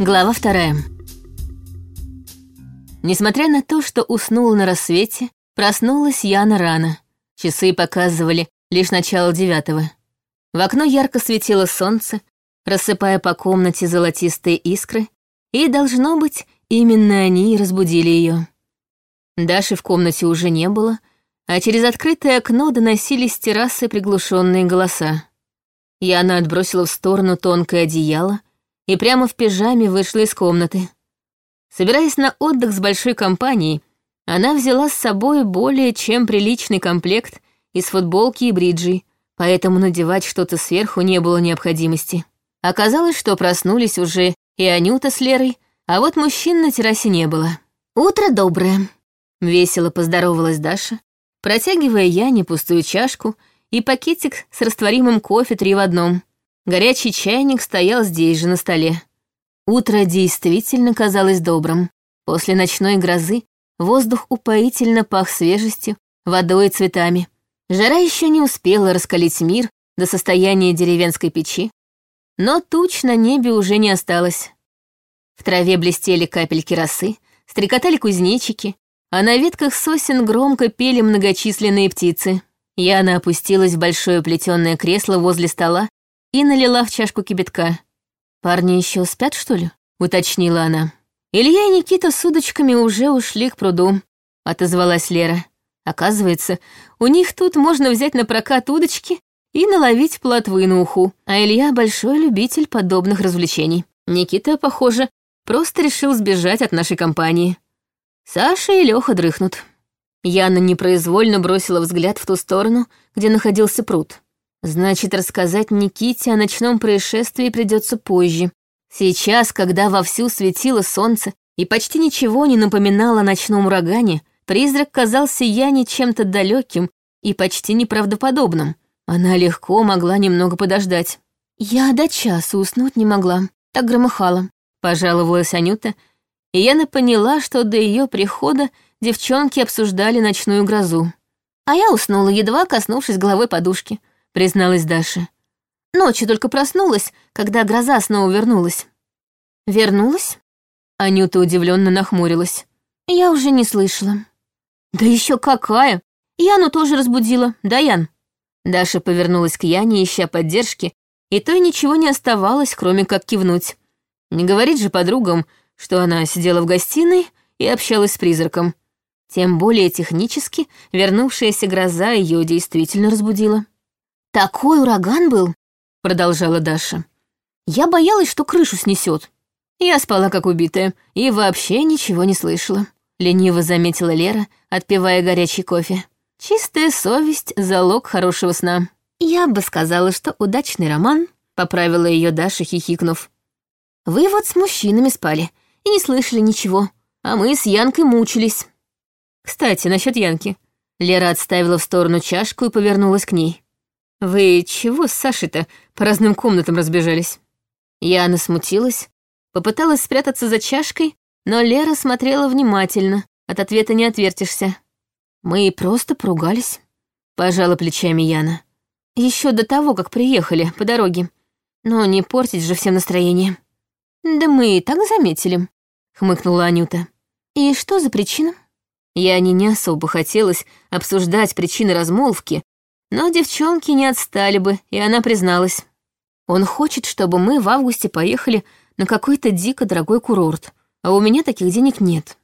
Глава вторая. Несмотря на то, что уснула на рассвете, проснулась Яна рано. Часы показывали лишь начало девятого. В окно ярко светило солнце, рассыпая по комнате золотистые искры, и, должно быть, именно они и разбудили ее. Даши в комнате уже не было, а через открытое окно доносились с террасы приглушенные голоса. Яна отбросила в сторону тонкое одеяло и прямо в пижаме вышла из комнаты. Собираясь на отдых с большой компанией, она взяла с собой более чем приличный комплект из футболки и бриджей, поэтому надевать что-то сверху не было необходимости. Оказалось, что проснулись уже и Анюта с Лерой, а вот мужчин на террасе не было. «Утро доброе», — весело поздоровалась Даша, протягивая Яне пустую чашку и пакетик с растворимым кофе три в одном. Горячий чайник стоял здесь же на столе. Утро действительно казалось добрым. После ночной грозы воздух упоительно пах свежестью, водой и цветами. Жара еще не успела раскалить мир до состояния деревенской печи, но туч на небе уже не осталось. В траве блестели капельки росы, стрекотали кузнечики, а на ветках сосен громко пели многочисленные птицы. Яна опустилась в большое плетёное кресло возле стола и налила в чашку кипятка. «Парни еще спят, что ли?» — уточнила она. «Илья и Никита с удочками уже ушли к пруду», — отозвалась Лера. «Оказывается, у них тут можно взять на прокат удочки и наловить плотвы на уху, а Илья большой любитель подобных развлечений. Никита, похоже, просто решил сбежать от нашей компании. Саша и Лёха дрыхнут». Яна непроизвольно бросила взгляд в ту сторону, где находился пруд. Значит, рассказать Никите о ночном происшествии придется позже. Сейчас, когда вовсю светило солнце и почти ничего не напоминало о ночном урагане, призрак казался Яне чем-то далеким и почти неправдоподобным. Она легко могла немного подождать. «Я до часа уснуть не могла, так громыхала», — пожаловалась Анюта, и Яна поняла, что до ее прихода девчонки обсуждали ночную грозу. А я уснула, едва коснувшись головой подушки —— призналась Даша. «Ночью только проснулась, когда гроза снова вернулась». «Вернулась?» Анюта удивленно нахмурилась. «Я уже не слышала». «Да еще какая! Яну тоже разбудила, да, Ян?» Даша повернулась к Яне, ища поддержки, и то и ничего не оставалось, кроме как кивнуть. Не говорить же подругам, что она сидела в гостиной и общалась с призраком. Тем более технически вернувшаяся гроза ее действительно разбудила. «Такой ураган был», — продолжала Даша. «Я боялась, что крышу снесет. Я спала как убитая и вообще ничего не слышала», — лениво заметила Лера, отпивая горячий кофе. «Чистая совесть — залог хорошего сна». «Я бы сказала, что удачный роман», — поправила ее Даша, хихикнув. «Вы вот с мужчинами спали и не слышали ничего, а мы с Янкой мучились». «Кстати, насчет Янки». Лера отставила в сторону чашку и повернулась к ней. «Вы чего с Сашей-то по разным комнатам разбежались?» Яна смутилась, попыталась спрятаться за чашкой, но Лера смотрела внимательно, от ответа не отвертишься. «Мы просто поругались», — пожала плечами Яна. Еще до того, как приехали по дороге. Но не портить же всем настроение». «Да мы и так заметили», — хмыкнула Анюта. «И что за причина?» Яне не особо хотелось обсуждать причины размолвки, но девчонки не отстали бы, и она призналась. Он хочет, чтобы мы в августе поехали на какой-то дико дорогой курорт, а у меня таких денег нет.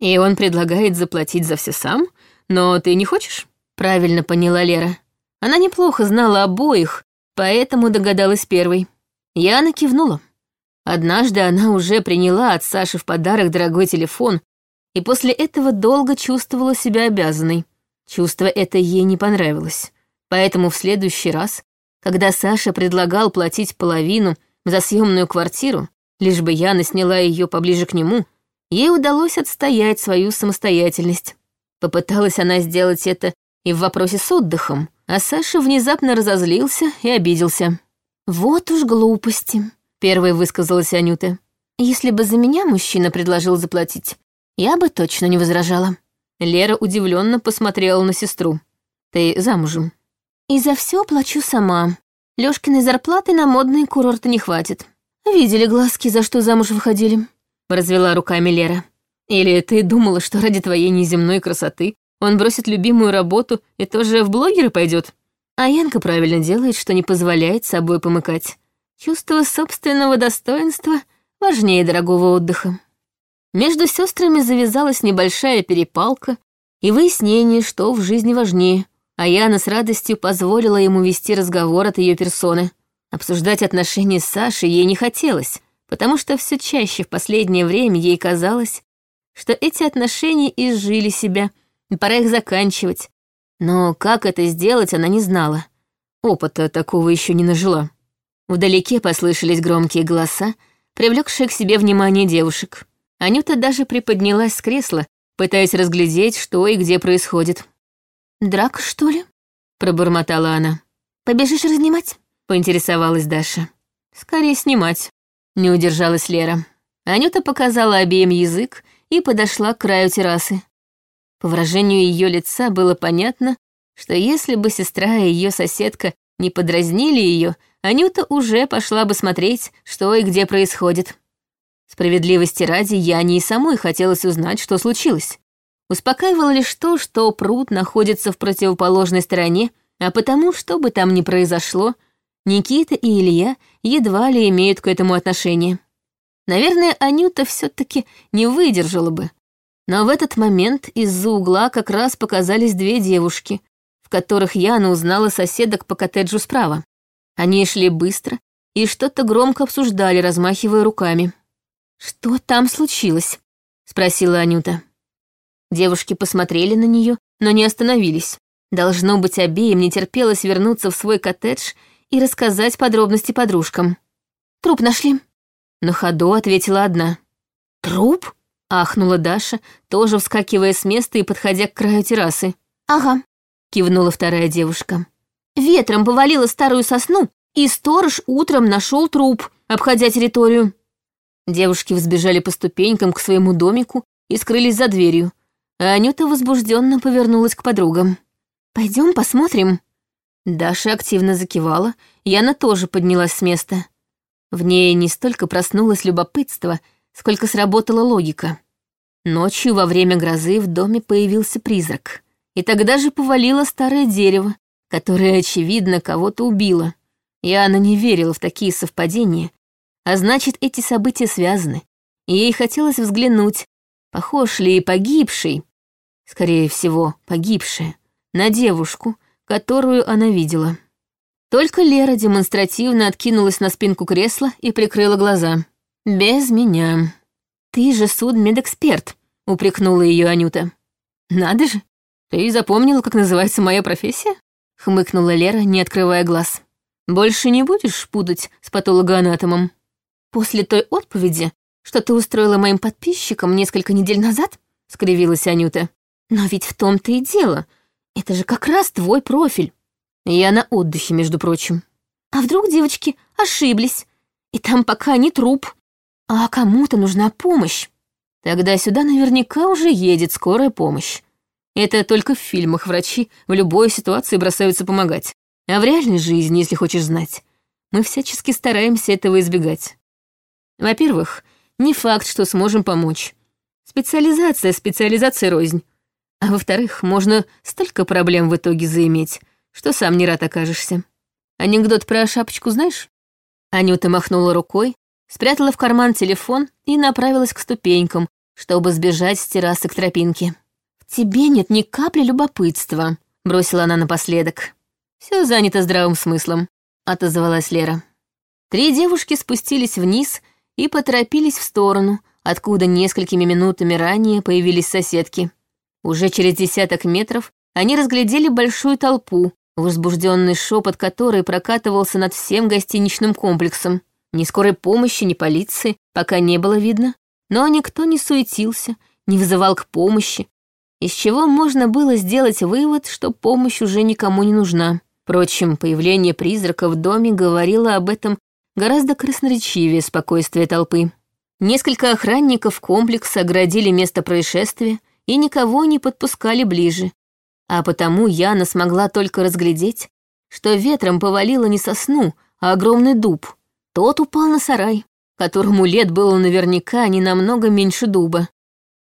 И он предлагает заплатить за все сам, но ты не хочешь? Правильно поняла Лера. Она неплохо знала обоих, поэтому догадалась первой. Яна кивнула. Однажды она уже приняла от Саши в подарок дорогой телефон, и после этого долго чувствовала себя обязанной. Чувство это ей не понравилось. Поэтому в следующий раз, когда Саша предлагал платить половину за съемную квартиру, лишь бы Яна сняла ее поближе к нему, ей удалось отстоять свою самостоятельность. Попыталась она сделать это и в вопросе с отдыхом, а Саша внезапно разозлился и обиделся. «Вот уж глупости», — первой высказалась Анюта. «Если бы за меня мужчина предложил заплатить, я бы точно не возражала». Лера удивленно посмотрела на сестру. «Ты замужем?» «И за все плачу сама. Лёшкиной зарплаты на модные курорты не хватит. видели глазки, за что замуж выходили», — развела руками Лера. «Или ты думала, что ради твоей неземной красоты он бросит любимую работу и тоже в блогеры пойдет? А Янка правильно делает, что не позволяет собой помыкать. Чувство собственного достоинства важнее дорогого отдыха». Между сестрами завязалась небольшая перепалка и выяснение, что в жизни важнее, а Яна с радостью позволила ему вести разговор от ее персоны. Обсуждать отношения с Сашей ей не хотелось, потому что все чаще в последнее время ей казалось, что эти отношения изжили себя, и пора их заканчивать. Но как это сделать, она не знала. Опыта такого еще не нажила. Вдалеке послышались громкие голоса, привлекшие к себе внимание девушек. Анюта даже приподнялась с кресла, пытаясь разглядеть, что и где происходит. «Драка, что ли?» — пробормотала она. «Побежишь разнимать?» — поинтересовалась Даша. «Скорее снимать», — не удержалась Лера. Анюта показала обеим язык и подошла к краю террасы. По выражению ее лица было понятно, что если бы сестра и ее соседка не подразнили ее, Анюта уже пошла бы смотреть, что и где происходит. Справедливости ради, Яне и самой хотелось узнать, что случилось. Успокаивало лишь то, что пруд находится в противоположной стороне, а потому, что бы там ни произошло, Никита и Илья едва ли имеют к этому отношение. Наверное, Анюта все таки не выдержала бы. Но в этот момент из-за угла как раз показались две девушки, в которых Яна узнала соседок по коттеджу справа. Они шли быстро и что-то громко обсуждали, размахивая руками. «Что там случилось?» — спросила Анюта. Девушки посмотрели на нее, но не остановились. Должно быть, обеим не терпелось вернуться в свой коттедж и рассказать подробности подружкам. «Труп нашли?» На ходу ответила одна. «Труп?» — ахнула Даша, тоже вскакивая с места и подходя к краю террасы. «Ага», — кивнула вторая девушка. «Ветром повалила старую сосну, и сторож утром нашел труп, обходя территорию». Девушки взбежали по ступенькам к своему домику и скрылись за дверью, Анюта возбужденно повернулась к подругам. Пойдем посмотрим». Даша активно закивала, Яна тоже поднялась с места. В ней не столько проснулось любопытство, сколько сработала логика. Ночью во время грозы в доме появился призрак. И тогда же повалило старое дерево, которое, очевидно, кого-то убило. Яна не верила в такие совпадения, а значит, эти события связаны. И ей хотелось взглянуть, похож ли погибший, скорее всего, погибшая, на девушку, которую она видела. Только Лера демонстративно откинулась на спинку кресла и прикрыла глаза. «Без меня». «Ты же судмедэксперт», — упрекнула ее Анюта. «Надо же, ты запомнила, как называется моя профессия?» — хмыкнула Лера, не открывая глаз. «Больше не будешь путать с патологоанатомом?» «После той отповеди, что ты устроила моим подписчикам несколько недель назад?» — скривилась Анюта. «Но ведь в том-то и дело, это же как раз твой профиль. Я на отдыхе, между прочим. А вдруг девочки ошиблись, и там пока не труп, а кому-то нужна помощь? Тогда сюда наверняка уже едет скорая помощь. Это только в фильмах врачи в любой ситуации бросаются помогать. А в реальной жизни, если хочешь знать, мы всячески стараемся этого избегать. Во-первых, не факт, что сможем помочь. Специализация, специализация рознь. А во-вторых, можно столько проблем в итоге заиметь, что сам не рад окажешься. Анекдот про шапочку знаешь? Анюта махнула рукой, спрятала в карман телефон и направилась к ступенькам, чтобы сбежать с террасы к тропинке. «В тебе нет ни капли любопытства», — бросила она напоследок. Все занято здравым смыслом», — отозвалась Лера. Три девушки спустились вниз и поторопились в сторону, откуда несколькими минутами ранее появились соседки. Уже через десяток метров они разглядели большую толпу, возбужденный шепот которой прокатывался над всем гостиничным комплексом. Ни скорой помощи, ни полиции пока не было видно, но никто не суетился, не вызывал к помощи, из чего можно было сделать вывод, что помощь уже никому не нужна. Впрочем, появление призрака в доме говорило об этом гораздо красноречивее спокойствия толпы. Несколько охранников комплекса оградили место происшествия, и никого не подпускали ближе. А потому Яна смогла только разглядеть, что ветром повалило не сосну, а огромный дуб. Тот упал на сарай. которому лет было наверняка не намного меньше дуба.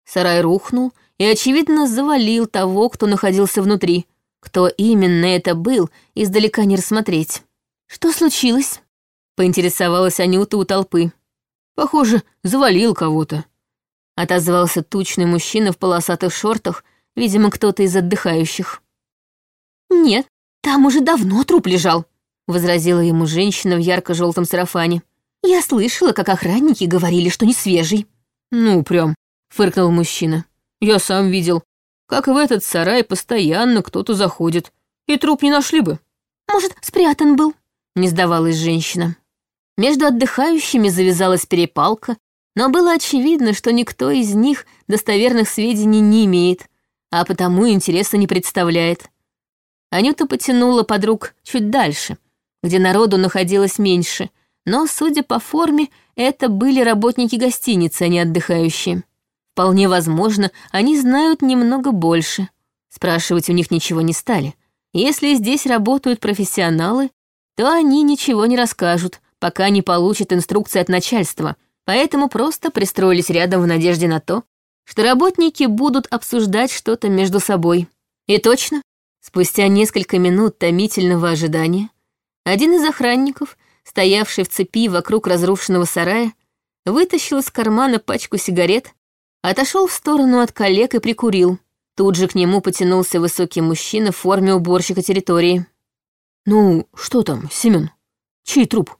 Сарай рухнул и, очевидно, завалил того, кто находился внутри. Кто именно это был, издалека не рассмотреть. «Что случилось?» — поинтересовалась Анюта у толпы. «Похоже, завалил кого-то», — отозвался тучный мужчина в полосатых шортах, видимо, кто-то из отдыхающих. «Нет, там уже давно труп лежал», — возразила ему женщина в ярко-желтом сарафане. «Я слышала, как охранники говорили, что не свежий». «Ну, прям», — фыркнул мужчина. «Я сам видел, как в этот сарай постоянно кто-то заходит, и труп не нашли бы». «Может, спрятан был?» — не сдавалась женщина. Между отдыхающими завязалась перепалка, но было очевидно, что никто из них достоверных сведений не имеет, а потому интереса не представляет. Анюта потянула подруг чуть дальше, где народу находилось меньше, но, судя по форме, это были работники гостиницы, а не отдыхающие. Вполне возможно, они знают немного больше. Спрашивать у них ничего не стали. Если здесь работают профессионалы, то они ничего не расскажут, пока не получат инструкции от начальства, поэтому просто пристроились рядом в надежде на то, что работники будут обсуждать что-то между собой. И точно, спустя несколько минут томительного ожидания, один из охранников, стоявший в цепи вокруг разрушенного сарая, вытащил из кармана пачку сигарет, отошел в сторону от коллег и прикурил. Тут же к нему потянулся высокий мужчина в форме уборщика территории. «Ну, что там, Семен? Чей труп?» —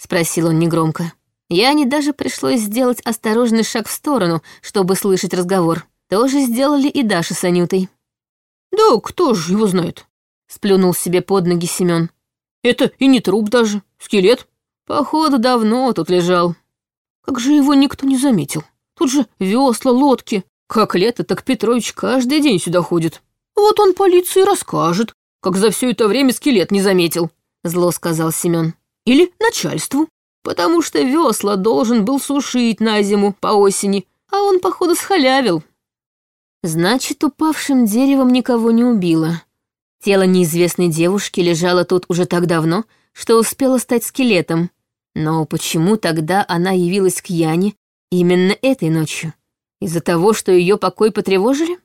спросил он негромко. Яне даже пришлось сделать осторожный шаг в сторону, чтобы слышать разговор. Тоже сделали и Даша с Анютой. «Да кто же его знает?» — сплюнул себе под ноги Семен. «Это и не труп даже, скелет. Походу, давно тут лежал. Как же его никто не заметил? Тут же весла, лодки. Как лето, так Петрович каждый день сюда ходит. Вот он полиции расскажет, как за все это время скелет не заметил», — зло сказал Семен. «Или начальству потому что весла должен был сушить на зиму по осени, а он, походу, схалявил. Значит, упавшим деревом никого не убило. Тело неизвестной девушки лежало тут уже так давно, что успело стать скелетом. Но почему тогда она явилась к Яне именно этой ночью? Из-за того, что ее покой потревожили?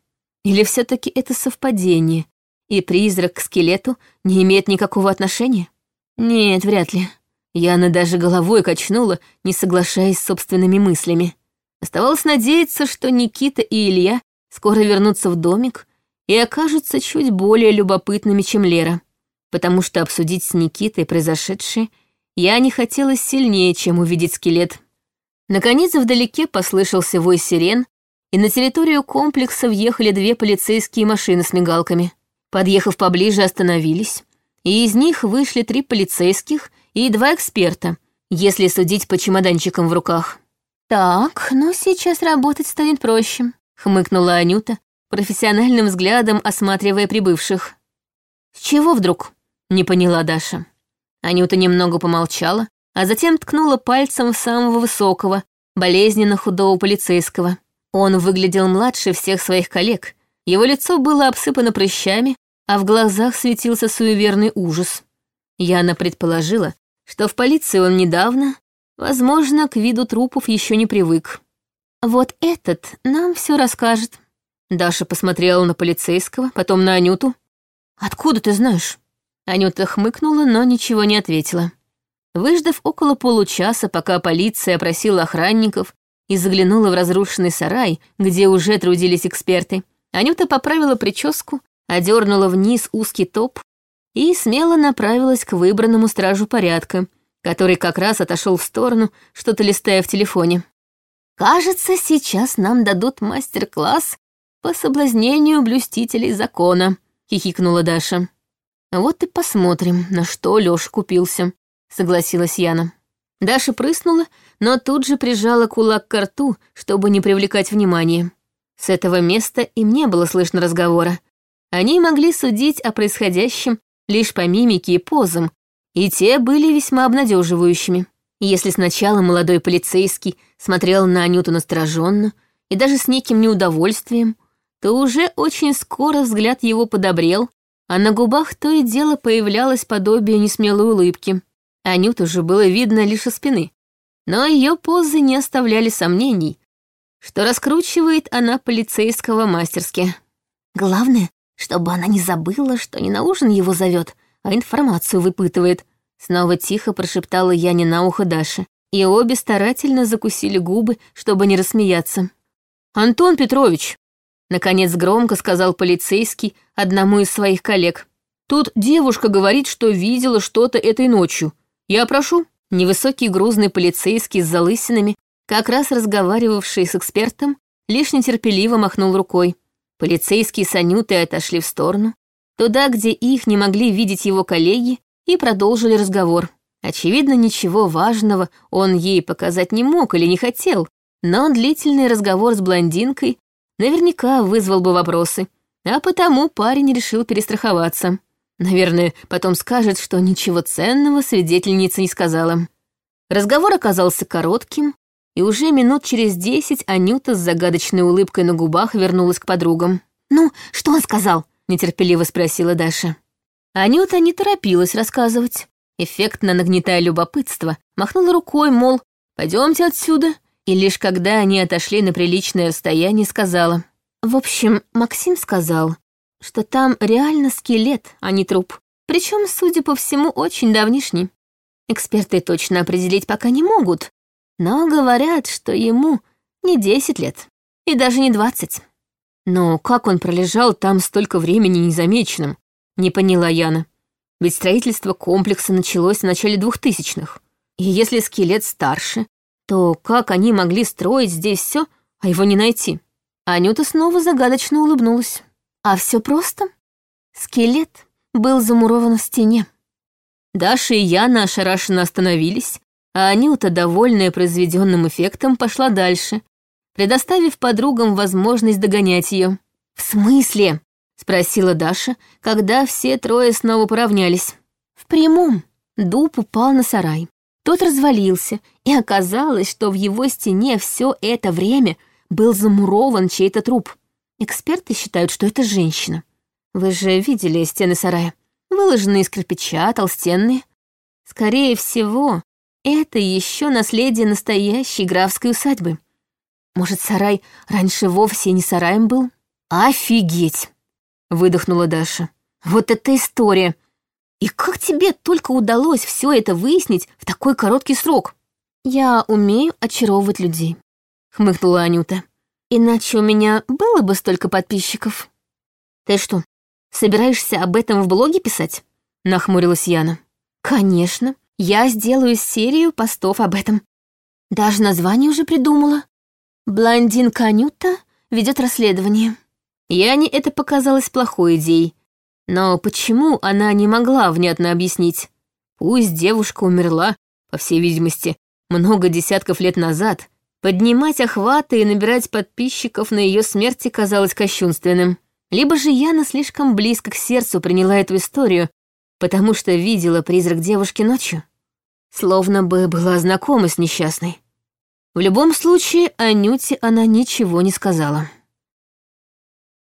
Или все таки это совпадение, и призрак к скелету не имеет никакого отношения? Нет, вряд ли. Яна даже головой качнула, не соглашаясь с собственными мыслями. Оставалось надеяться, что Никита и Илья скоро вернутся в домик и окажутся чуть более любопытными, чем Лера, потому что обсудить с Никитой произошедшее я не хотела сильнее, чем увидеть скелет. Наконец вдалеке послышался вой сирен, и на территорию комплекса въехали две полицейские машины с мигалками. Подъехав поближе, остановились, и из них вышли три полицейских и два эксперта, если судить по чемоданчикам в руках. «Так, ну сейчас работать станет проще», — хмыкнула Анюта, профессиональным взглядом осматривая прибывших. «С чего вдруг?» — не поняла Даша. Анюта немного помолчала, а затем ткнула пальцем в самого высокого, болезненно худого полицейского. Он выглядел младше всех своих коллег, его лицо было обсыпано прыщами, а в глазах светился суеверный ужас. Яна предположила, что в полиции он недавно, возможно, к виду трупов еще не привык. Вот этот нам все расскажет. Даша посмотрела на полицейского, потом на Анюту. «Откуда ты знаешь?» Анюта хмыкнула, но ничего не ответила. Выждав около получаса, пока полиция опросила охранников и заглянула в разрушенный сарай, где уже трудились эксперты, Анюта поправила прическу, одернула вниз узкий топ и смело направилась к выбранному стражу порядка, который как раз отошел в сторону, что-то листая в телефоне. «Кажется, сейчас нам дадут мастер-класс по соблазнению блюстителей закона», — хихикнула Даша. «Вот и посмотрим, на что Лёша купился», — согласилась Яна. Даша прыснула, но тут же прижала кулак к рту, чтобы не привлекать внимания. С этого места им не было слышно разговора. Они могли судить о происходящем лишь по мимике и позам, и те были весьма обнадеживающими. Если сначала молодой полицейский смотрел на Анюту настороженно и даже с неким неудовольствием, то уже очень скоро взгляд его подобрел, а на губах то и дело появлялось подобие несмелой улыбки. Анюту же было видно лишь со спины. Но ее позы не оставляли сомнений, что раскручивает она полицейского мастерски. Главное, чтобы она не забыла, что не на ужин его зовет, а информацию выпытывает. Снова тихо прошептала Яне на ухо Даши, и обе старательно закусили губы, чтобы не рассмеяться. «Антон Петрович!» — наконец громко сказал полицейский одному из своих коллег. «Тут девушка говорит, что видела что-то этой ночью. Я прошу». Невысокий грузный полицейский с залысинами, как раз разговаривавший с экспертом, лишь нетерпеливо махнул рукой. Полицейские с Анютой отошли в сторону, туда, где их не могли видеть его коллеги, и продолжили разговор. Очевидно, ничего важного он ей показать не мог или не хотел, но длительный разговор с блондинкой наверняка вызвал бы вопросы, а потому парень решил перестраховаться. Наверное, потом скажет, что ничего ценного свидетельница не сказала. Разговор оказался коротким, и уже минут через десять Анюта с загадочной улыбкой на губах вернулась к подругам. «Ну, что он сказал?» — нетерпеливо спросила Даша. Анюта не торопилась рассказывать эффектно нагнетая любопытство, махнула рукой, мол, пойдемте отсюда, и лишь когда они отошли на приличное расстояние, сказала. В общем, Максим сказал, что там реально скелет, а не труп. Причем, судя по всему, очень давнишний. Эксперты точно определить пока не могут, но говорят, что ему не 10 лет, и даже не 20. Но как он пролежал там столько времени незамеченным, не поняла Яна. Ведь строительство комплекса началось в начале двухтысячных. И если скелет старше, то как они могли строить здесь все, а его не найти? Анюта снова загадочно улыбнулась. А все просто. Скелет был замурован в стене. Даша и Яна ошарашенно остановились, а Анюта, довольная произведенным эффектом, пошла дальше, предоставив подругам возможность догонять ее. «В смысле?» — спросила Даша, когда все трое снова поравнялись. «В прямом. Дуб упал на сарай. Тот развалился, и оказалось, что в его стене все это время был замурован чей-то труп. Эксперты считают, что это женщина. Вы же видели стены сарая. Выложенные из кирпича, толстенные. Скорее всего, это еще наследие настоящей графской усадьбы. Может, сарай раньше вовсе не сараем был? Офигеть! выдохнула Даша. Вот это история. И как тебе только удалось все это выяснить в такой короткий срок? Я умею очаровывать людей, хмыкнула Анюта. Иначе у меня было бы столько подписчиков. Ты что, собираешься об этом в блоге писать? Нахмурилась Яна. Конечно, я сделаю серию постов об этом. Даже название уже придумала. Блондинка Анюта ведет расследование. Яне это показалось плохой идеей. Но почему она не могла внятно объяснить? Пусть девушка умерла, по всей видимости, много десятков лет назад, поднимать охваты и набирать подписчиков на ее смерти казалось кощунственным. Либо же Яна слишком близко к сердцу приняла эту историю, потому что видела призрак девушки ночью. Словно бы была знакома с несчастной. В любом случае, Анюте она ничего не сказала.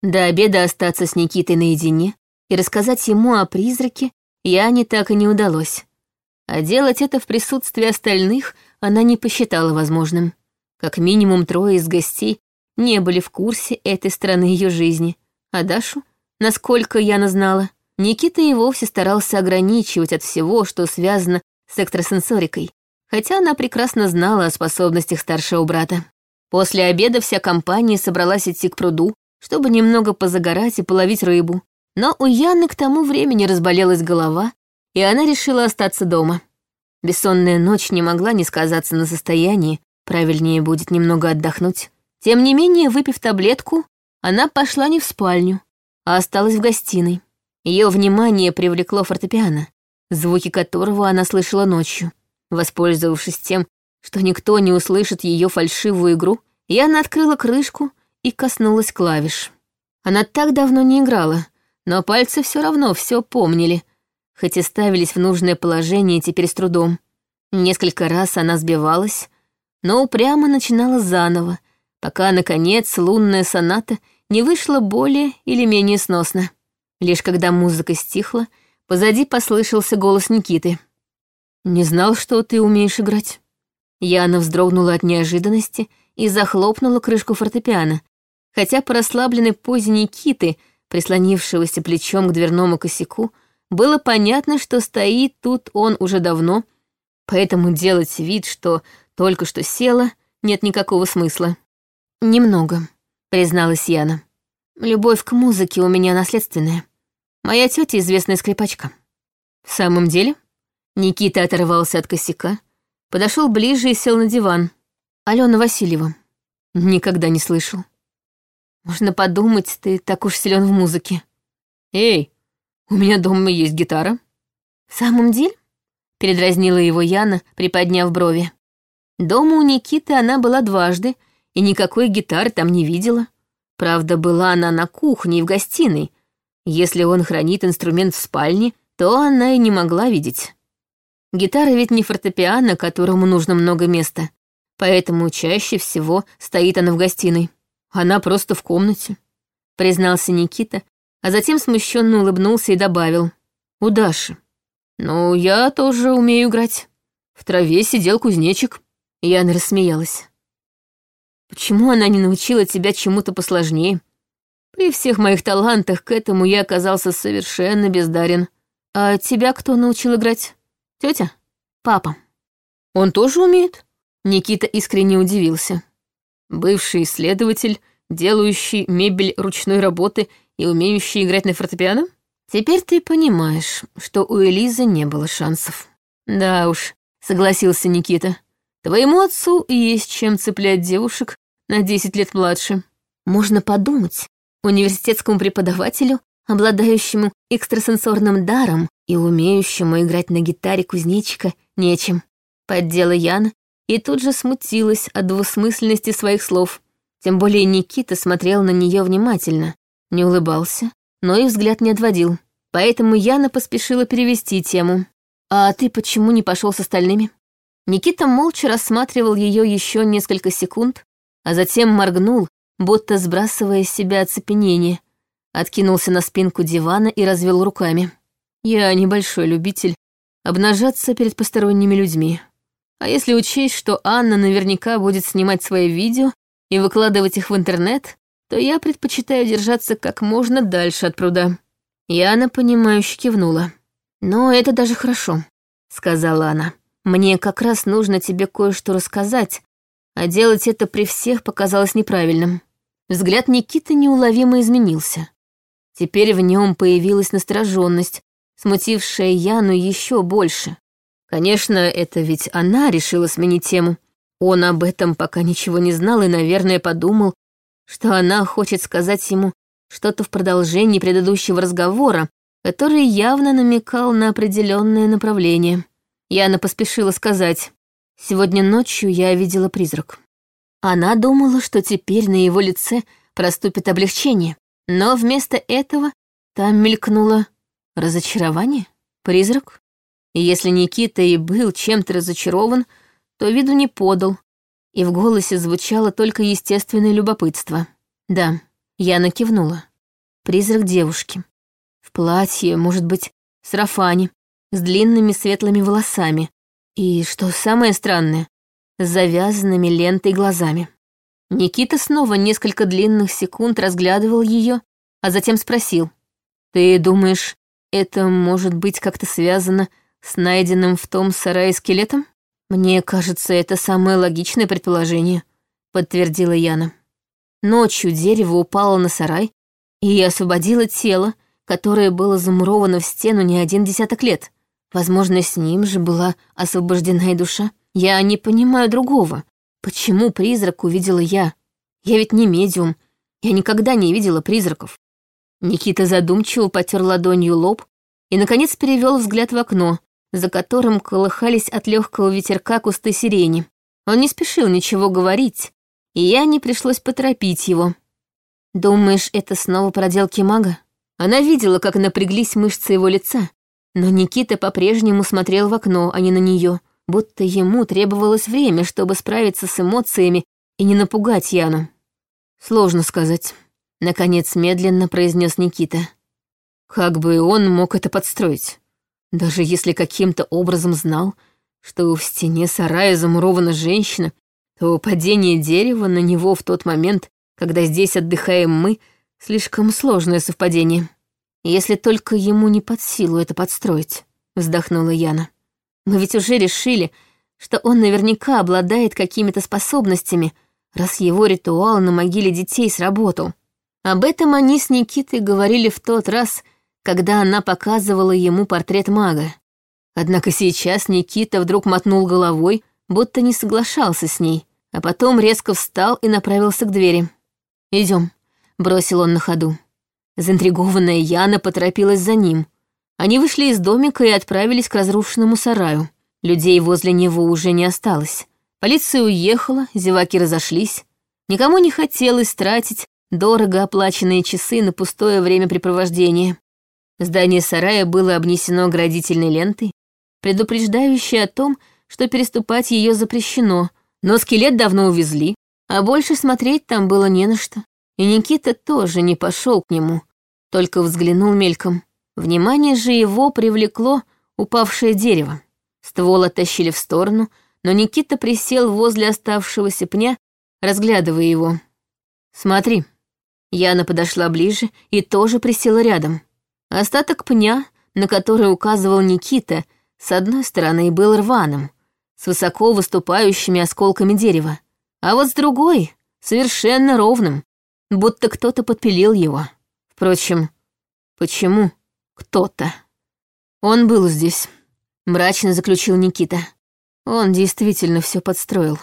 До обеда остаться с Никитой наедине и рассказать ему о призраке Яне так и не удалось. А делать это в присутствии остальных она не посчитала возможным. Как минимум трое из гостей не были в курсе этой стороны ее жизни, а Дашу, насколько Яна знала, Никита и вовсе старался ограничивать от всего, что связано с экстрасенсорикой, хотя она прекрасно знала о способностях старшего брата. После обеда вся компания собралась идти к пруду, чтобы немного позагорать и половить рыбу. Но у Яны к тому времени разболелась голова, и она решила остаться дома. Бессонная ночь не могла не сказаться на состоянии, правильнее будет немного отдохнуть. Тем не менее, выпив таблетку, она пошла не в спальню, а осталась в гостиной. Ее внимание привлекло фортепиано, звуки которого она слышала ночью. Воспользовавшись тем, что никто не услышит ее фальшивую игру, Яна открыла крышку и коснулась клавиш. Она так давно не играла, но пальцы все равно все помнили, хоть и ставились в нужное положение теперь с трудом. Несколько раз она сбивалась, но упрямо начинала заново, пока, наконец, лунная соната не вышла более или менее сносно. Лишь когда музыка стихла, позади послышался голос Никиты. «Не знал, что ты умеешь играть». Яна вздрогнула от неожиданности и захлопнула крышку фортепиано, хотя по расслабленной позе Никиты, прислонившегося плечом к дверному косяку, было понятно, что стоит тут он уже давно, поэтому делать вид, что только что села, нет никакого смысла. «Немного», — призналась Яна. «Любовь к музыке у меня наследственная. Моя тетя известная скрипачка». «В самом деле?» Никита оторвался от косяка, подошел ближе и сел на диван. Алена Васильева. Никогда не слышал. Можно подумать, ты так уж силен в музыке. Эй, у меня дома есть гитара. В самом деле? Передразнила его Яна, приподняв брови. Дома у Никиты она была дважды, и никакой гитары там не видела. Правда, была она на кухне и в гостиной. Если он хранит инструмент в спальне, то она и не могла видеть. Гитара ведь не фортепиано, которому нужно много места, поэтому чаще всего стоит она в гостиной. Она просто в комнате, признался Никита, а затем смущенно улыбнулся и добавил. У Даши. Ну, я тоже умею играть. В траве сидел кузнечик. Яна рассмеялась. Почему она не научила тебя чему-то посложнее? При всех моих талантах к этому я оказался совершенно бездарен. А тебя кто научил играть? Тетя? Папа. Он тоже умеет? Никита искренне удивился. Бывший исследователь, делающий мебель ручной работы и умеющий играть на фортепиано? Теперь ты понимаешь, что у Элизы не было шансов. Да уж, согласился Никита. Твоему отцу есть чем цеплять девушек на 10 лет младше. Можно подумать, университетскому преподавателю, обладающему экстрасенсорным даром и умеющему играть на гитаре кузнечика, нечем. Поддела Яна и тут же смутилась от двусмысленности своих слов. Тем более Никита смотрел на нее внимательно, не улыбался, но и взгляд не отводил. Поэтому Яна поспешила перевести тему. «А ты почему не пошел с остальными?» Никита молча рассматривал ее еще несколько секунд, а затем моргнул, будто сбрасывая с себя оцепенение, откинулся на спинку дивана и развел руками. «Я небольшой любитель обнажаться перед посторонними людьми. А если учесть, что Анна наверняка будет снимать свои видео и выкладывать их в интернет, то я предпочитаю держаться как можно дальше от пруда». Яна, понимающе кивнула. «Но это даже хорошо», — сказала она. «Мне как раз нужно тебе кое-что рассказать, а делать это при всех показалось неправильным». Взгляд Никиты неуловимо изменился. Теперь в нем появилась настороженность, смутившая Яну еще больше. Конечно, это ведь она решила сменить тему. Он об этом пока ничего не знал и, наверное, подумал, что она хочет сказать ему что-то в продолжении предыдущего разговора, который явно намекал на определенное направление. Яна поспешила сказать, «Сегодня ночью я видела призрак». Она думала, что теперь на его лице проступит облегчение, но вместо этого там мелькнуло разочарование, призрак. И если Никита и был чем-то разочарован, то виду не подал, и в голосе звучало только естественное любопытство. Да, я накивнула. Призрак девушки. В платье, может быть, в сарафане, с длинными светлыми волосами. И, что самое странное, с завязанными лентой глазами. Никита снова несколько длинных секунд разглядывал ее, а затем спросил. «Ты думаешь, это может быть как-то связано с найденным в том сарае скелетом? Мне кажется, это самое логичное предположение, подтвердила Яна. Ночью дерево упало на сарай и освободило тело, которое было замуровано в стену не один десяток лет. Возможно, с ним же была освобождена и душа. Я не понимаю другого. Почему призрак увидела я? Я ведь не медиум. Я никогда не видела призраков. Никита задумчиво потер ладонью лоб и, наконец, перевел взгляд в окно, за которым колыхались от легкого ветерка кусты сирени. Он не спешил ничего говорить, и я не пришлось поторопить его. «Думаешь, это снова проделки мага?» Она видела, как напряглись мышцы его лица, но Никита по-прежнему смотрел в окно, а не на нее, будто ему требовалось время, чтобы справиться с эмоциями и не напугать Яну. «Сложно сказать», — наконец медленно произнес Никита. «Как бы он мог это подстроить?» Даже если каким-то образом знал, что в стене сарая замурована женщина, то падение дерева на него в тот момент, когда здесь отдыхаем мы, слишком сложное совпадение. Если только ему не под силу это подстроить, вздохнула Яна. Мы ведь уже решили, что он наверняка обладает какими-то способностями, раз его ритуал на могиле детей сработал. Об этом они с Никитой говорили в тот раз, когда она показывала ему портрет мага. Однако сейчас Никита вдруг мотнул головой, будто не соглашался с ней, а потом резко встал и направился к двери. Идем, бросил он на ходу. Заинтригованная Яна поторопилась за ним. Они вышли из домика и отправились к разрушенному сараю. Людей возле него уже не осталось. Полиция уехала, зеваки разошлись. Никому не хотелось тратить дорого оплаченные часы на пустое времяпрепровождение. Здание сарая было обнесено оградительной лентой, предупреждающей о том, что переступать ее запрещено, но скелет давно увезли, а больше смотреть там было не на что. И Никита тоже не пошел к нему, только взглянул мельком. Внимание же его привлекло упавшее дерево. Ствол оттащили в сторону, но Никита присел возле оставшегося пня, разглядывая его. «Смотри». Яна подошла ближе и тоже присела рядом. Остаток пня, на который указывал Никита, с одной стороны был рваным, с высоко выступающими осколками дерева, а вот с другой — совершенно ровным, будто кто-то подпилил его. Впрочем, почему кто-то? Он был здесь, мрачно заключил Никита. Он действительно все подстроил.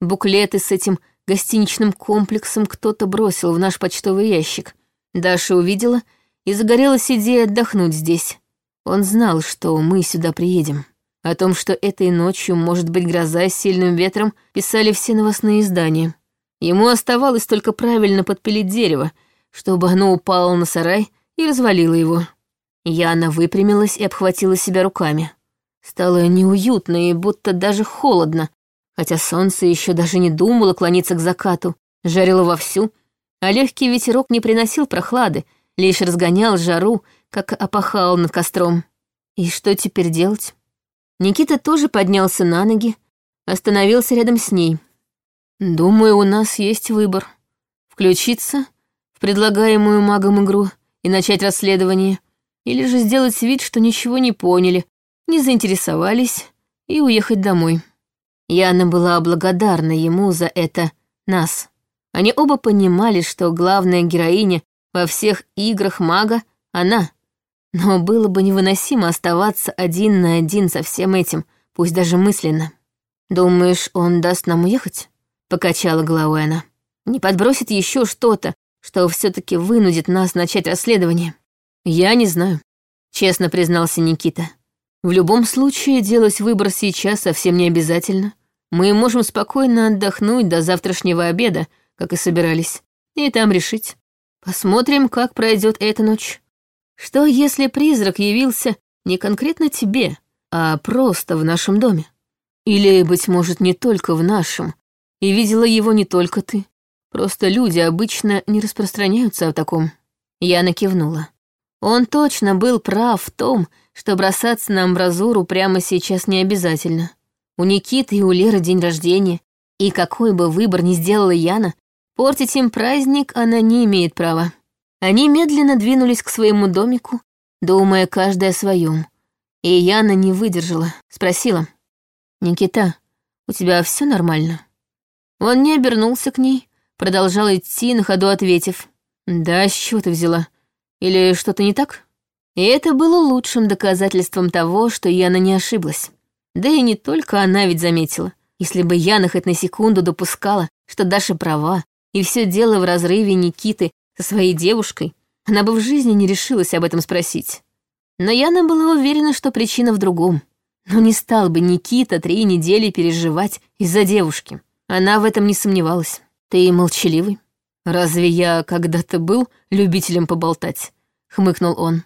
Буклеты с этим гостиничным комплексом кто-то бросил в наш почтовый ящик. Даша увидела — и загорелась идея отдохнуть здесь. Он знал, что мы сюда приедем. О том, что этой ночью может быть гроза с сильным ветром, писали все новостные издания. Ему оставалось только правильно подпилить дерево, чтобы оно упало на сарай и развалило его. Яна выпрямилась и обхватила себя руками. Стало неуютно и будто даже холодно, хотя солнце еще даже не думало клониться к закату, жарило вовсю, а легкий ветерок не приносил прохлады, лишь разгонял жару, как опахал над костром. И что теперь делать? Никита тоже поднялся на ноги, остановился рядом с ней. «Думаю, у нас есть выбор. Включиться в предлагаемую магом игру и начать расследование, или же сделать вид, что ничего не поняли, не заинтересовались, и уехать домой». Яна была благодарна ему за это нас. Они оба понимали, что главная героиня во всех играх мага она. Но было бы невыносимо оставаться один на один со всем этим, пусть даже мысленно. «Думаешь, он даст нам уехать?» — покачала головой она. «Не подбросит еще что-то, что все таки вынудит нас начать расследование?» «Я не знаю», — честно признался Никита. «В любом случае, делать выбор сейчас совсем не обязательно. Мы можем спокойно отдохнуть до завтрашнего обеда, как и собирались, и там решить. Посмотрим, как пройдет эта ночь. Что, если призрак явился не конкретно тебе, а просто в нашем доме? Или, быть может, не только в нашем, и видела его не только ты. Просто люди обычно не распространяются о таком. Я накивнула. Он точно был прав в том, что бросаться на амбразуру прямо сейчас не обязательно. У Никиты и у Леры день рождения, и какой бы выбор ни сделала Яна, Портить им праздник она не имеет права. Они медленно двинулись к своему домику, думая каждая о своем. И Яна не выдержала, спросила. «Никита, у тебя все нормально?» Он не обернулся к ней, продолжал идти, на ходу ответив. «Да, с чего ты взяла? Или что-то не так?» И это было лучшим доказательством того, что Яна не ошиблась. Да и не только она ведь заметила. Если бы Яна хоть на секунду допускала, что Даша права, и все дело в разрыве Никиты со своей девушкой, она бы в жизни не решилась об этом спросить. Но Яна была уверена, что причина в другом. Но не стал бы Никита три недели переживать из-за девушки. Она в этом не сомневалась. Ты молчаливый. Разве я когда-то был любителем поболтать? Хмыкнул он.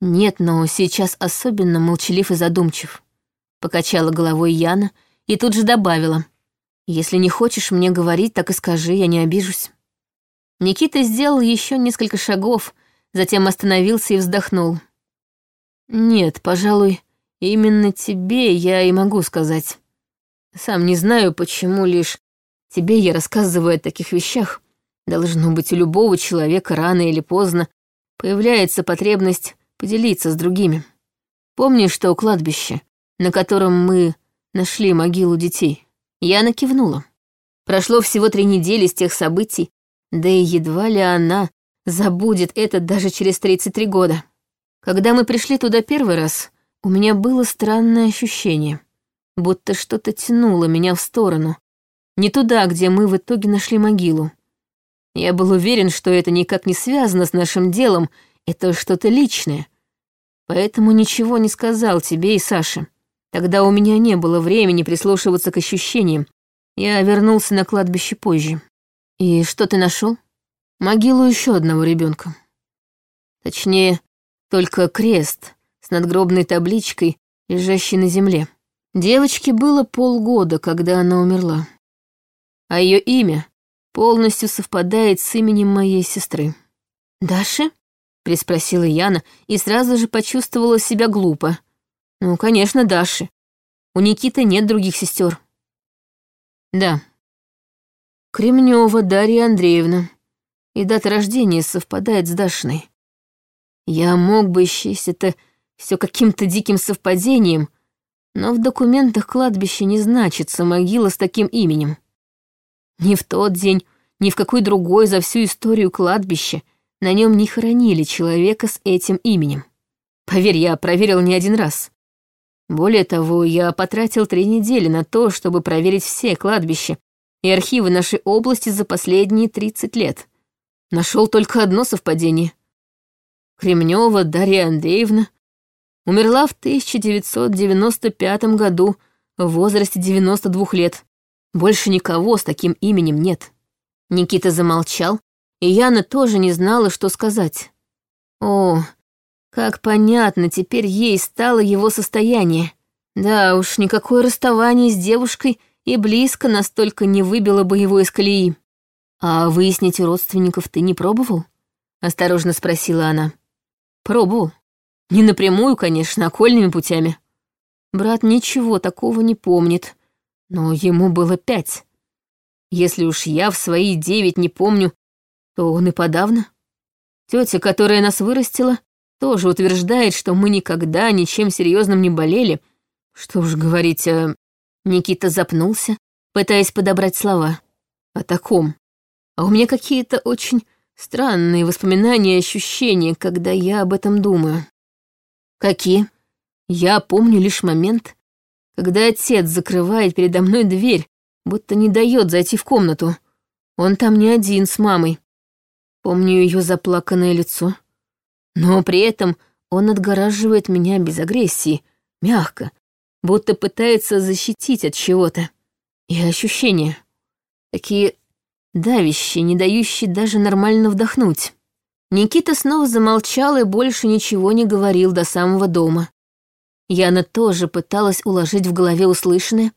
Нет, но сейчас особенно молчалив и задумчив. Покачала головой Яна и тут же добавила — если не хочешь мне говорить, так и скажи, я не обижусь. Никита сделал еще несколько шагов, затем остановился и вздохнул. Нет, пожалуй, Именно тебе я и могу сказать. Сам не знаю, почему лишь тебе я рассказываю о таких вещах. Должно быть, у любого человека рано или поздно появляется потребность поделиться с другими. Помнишь что кладбище, на котором мы нашли могилу детей? Я накивнула. Прошло всего три недели с тех событий, да и едва ли она забудет это даже через 33 года. Когда мы пришли туда первый раз, у меня было странное ощущение, будто что-то тянуло меня в сторону, не туда, где мы в итоге нашли могилу. Я был уверен, что это никак не связано с нашим делом, это что-то личное. Поэтому ничего не сказал тебе и Саше. Тогда у меня не было времени прислушиваться к ощущениям. Я вернулся на кладбище позже. И что ты нашел? Могилу еще одного ребенка. Точнее, только крест с надгробной табличкой, лежащей на земле. Девочке было полгода, когда она умерла. А ее имя полностью совпадает с именем моей сестры. «Даши?» — приспросила Яна и сразу же почувствовала себя глупо. «Ну, конечно, Даши. У Никиты нет других сестер. «Да». «Кремнева Дарья Андреевна. И дата рождения совпадает с Дашиной. Я мог бы счесть это все каким-то диким совпадением, но в документах кладбища не значится могила с таким именем. Ни в тот день, ни в какой другой за всю историю кладбища на нем не хоронили человека с этим именем. Поверь, я проверил не один раз. Более того, я потратил три недели на то, чтобы проверить все кладбища и архивы нашей области за последние 30 лет. Нашел только одно совпадение. Кремнева Дарья Андреевна умерла в 1995 году в возрасте 92 лет. Больше никого с таким именем нет. Никита замолчал, и Яна тоже не знала, что сказать. О, как понятно теперь ей стало его состояние. Да уж, никакое расставание с девушкой и близко настолько не выбило бы его из колеи. «А выяснить у родственников ты не пробовал?» — осторожно спросила она. Пробовал. Не напрямую, конечно, окольными путями. Брат ничего такого не помнит, но ему было пять. Если уж я в свои девять не помню, то он и подавно. Тетя, которая нас вырастила, тоже утверждает, что мы никогда ничем серьезным не болели. Что уж говорить, а... Никита запнулся, пытаясь подобрать слова. О таком. А у меня какие-то очень Странные воспоминания и ощущения, когда я об этом думаю. Какие? Я помню лишь момент, когда отец закрывает передо мной дверь, будто не дает зайти в комнату. Он там не один с мамой. Помню ее заплаканное лицо. Но при этом он отгораживает меня без агрессии, мягко, будто пытается защитить от чего-то. И ощущения. Такие давящий, не дающий даже нормально вдохнуть. Никита снова замолчал и больше ничего не говорил до самого дома. Яна тоже пыталась уложить в голове услышанное,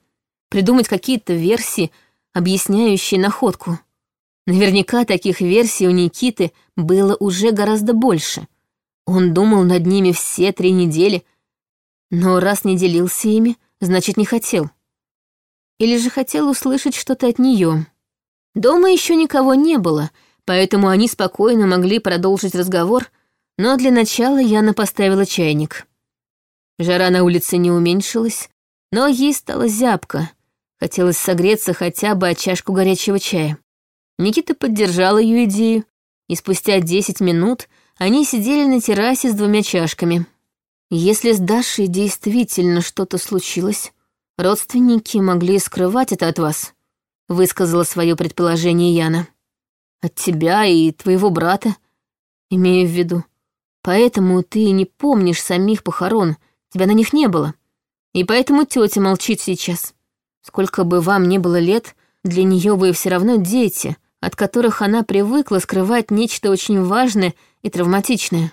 придумать какие-то версии, объясняющие находку. Наверняка таких версий у Никиты было уже гораздо больше. Он думал над ними все три недели, но раз не делился ими, значит, не хотел. Или же хотел услышать что-то от нее. Дома еще никого не было, поэтому они спокойно могли продолжить разговор, но для начала Яна поставила чайник. Жара на улице не уменьшилась, но ей стало зябко. Хотелось согреться хотя бы от чашку горячего чая. Никита поддержал ее идею, и спустя десять минут они сидели на террасе с двумя чашками. Если с Дашей действительно что-то случилось, родственники могли скрывать это от вас высказала свое предположение Яна. От тебя и твоего брата, имею в виду. Поэтому ты не помнишь самих похорон, тебя на них не было. И поэтому тетя молчит сейчас. Сколько бы вам ни было лет, для нее вы все равно дети, от которых она привыкла скрывать нечто очень важное и травматичное.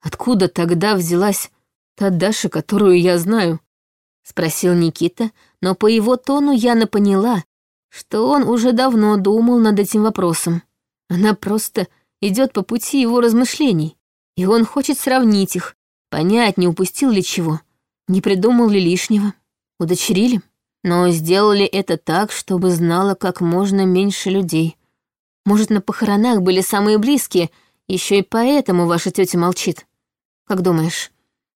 Откуда тогда взялась та Даша, которую я знаю? Спросил Никита, но по его тону Яна поняла, что он уже давно думал над этим вопросом. Она просто идет по пути его размышлений, и он хочет сравнить их, понять, не упустил ли чего. Не придумали лишнего. Удочерили. Но сделали это так, чтобы знало как можно меньше людей. Может, на похоронах были самые близкие, еще и поэтому ваша тетя молчит. Как думаешь,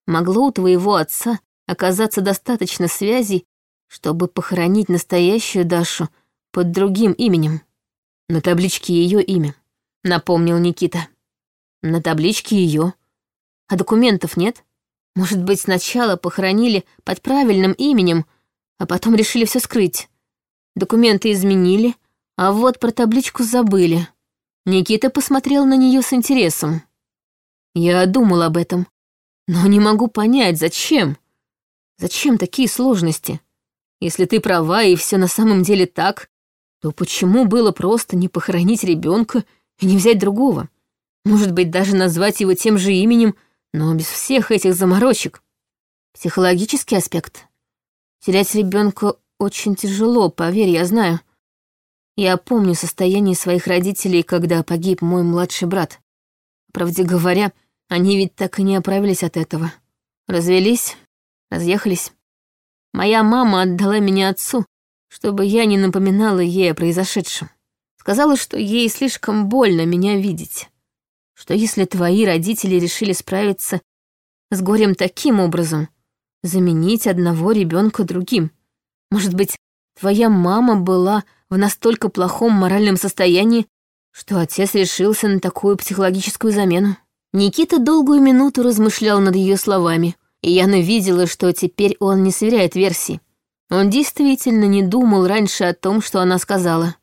могло у твоего отца оказаться достаточно связей, чтобы похоронить настоящую Дашу под другим именем? На табличке ее имя, напомнил Никита. На табличке ее. А документов нет? Может быть, сначала похоронили под правильным именем, а потом решили все скрыть. Документы изменили, а вот про табличку забыли. Никита посмотрел на нее с интересом. Я думал об этом, но не могу понять, зачем. Зачем такие сложности? Если ты права и все на самом деле так, то почему было просто не похоронить ребенка и не взять другого? Может быть, даже назвать его тем же именем, но без всех этих заморочек. Психологический аспект. Терять ребенка очень тяжело, поверь, я знаю. Я помню состояние своих родителей, когда погиб мой младший брат. Правде говоря, они ведь так и не оправились от этого. Развелись, разъехались. Моя мама отдала меня отцу, чтобы я не напоминала ей о произошедшем. Сказала, что ей слишком больно меня видеть. Что если твои родители решили справиться с горем таким образом, заменить одного ребенка другим? Может быть, твоя мама была в настолько плохом моральном состоянии, что отец решился на такую психологическую замену. Никита долгую минуту размышлял над ее словами, и Яна видела, что теперь он не сверяет версии. Он действительно не думал раньше о том, что она сказала.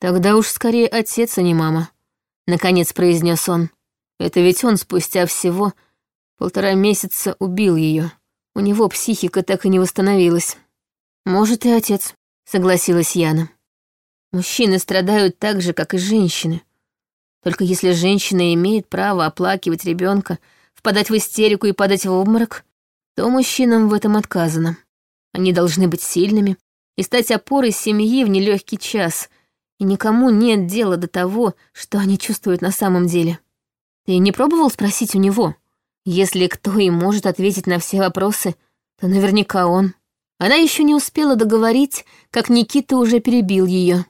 Тогда уж скорее отец, а не мама. Наконец произнес он. Это ведь он спустя всего полтора месяца убил ее. У него психика так и не восстановилась. Может, и отец, согласилась Яна. Мужчины страдают так же, как и женщины. Только если женщина имеет право оплакивать ребенка, впадать в истерику и падать в обморок, то мужчинам в этом отказано. Они должны быть сильными и стать опорой семьи в нелегкий час, и никому нет дела до того, что они чувствуют на самом деле. Ты не пробовал спросить у него? Если кто и может ответить на все вопросы, то наверняка он. Она еще не успела договорить, как Никита уже перебил ее.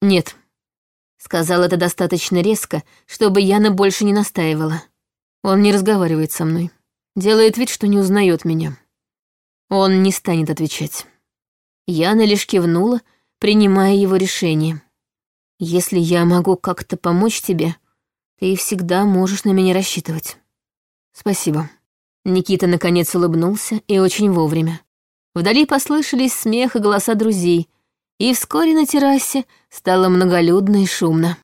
«Нет», — сказал это достаточно резко, чтобы Яна больше не настаивала. Он не разговаривает со мной. Делает вид, что не узнает меня. Он не станет отвечать. Яна лишь кивнула, принимая его решение. «Если я могу как-то помочь тебе, ты всегда можешь на меня рассчитывать». «Спасибо». Никита наконец улыбнулся и очень вовремя. Вдали послышались смех и голоса друзей, и вскоре на террасе стало многолюдно и шумно.